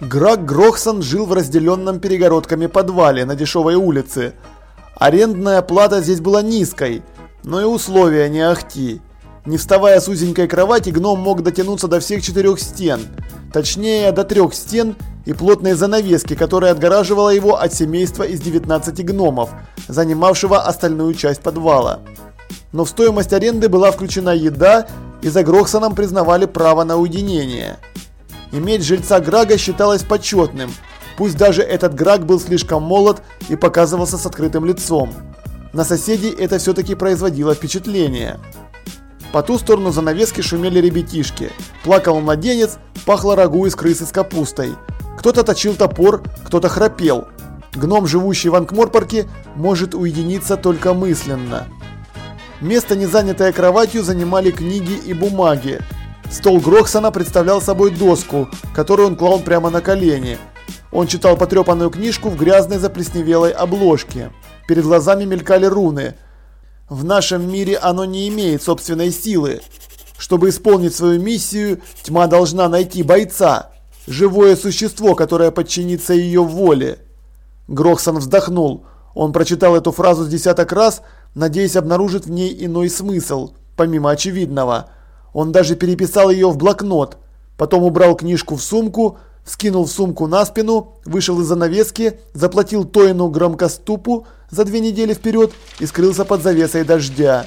Грак Грохсон жил в разделенном перегородками подвале на дешевой улице. Арендная плата здесь была низкой, но и условия не ахти. Не вставая с узенькой кровати, гном мог дотянуться до всех четырех стен. Точнее, до трех стен и плотной занавески, которая отгораживала его от семейства из 19 гномов, занимавшего остальную часть подвала. Но в стоимость аренды была включена еда, и за Грохсоном признавали право на уединение. Иметь жильца Грага считалось почетным, пусть даже этот Граг был слишком молод и показывался с открытым лицом. На соседей это все-таки производило впечатление. По ту сторону занавески шумели ребятишки. Плакал младенец, пахло рагу из крысы с капустой. Кто-то точил топор, кто-то храпел. Гном, живущий в Анкморпорке, может уединиться только мысленно. Место, не занятое кроватью, занимали книги и бумаги. Стол Грохсона представлял собой доску, которую он клал прямо на колени. Он читал потрепанную книжку в грязной заплесневелой обложке. Перед глазами мелькали руны. В нашем мире оно не имеет собственной силы. Чтобы исполнить свою миссию, тьма должна найти бойца. Живое существо, которое подчинится ее воле. Грохсон вздохнул. Он прочитал эту фразу с десяток раз, надеясь обнаружить в ней иной смысл, помимо очевидного – он даже переписал ее в блокнот. Потом убрал книжку в сумку, скинул в сумку на спину, вышел из занавески, заплатил Тоину громкоступу за две недели вперед и скрылся под завесой дождя.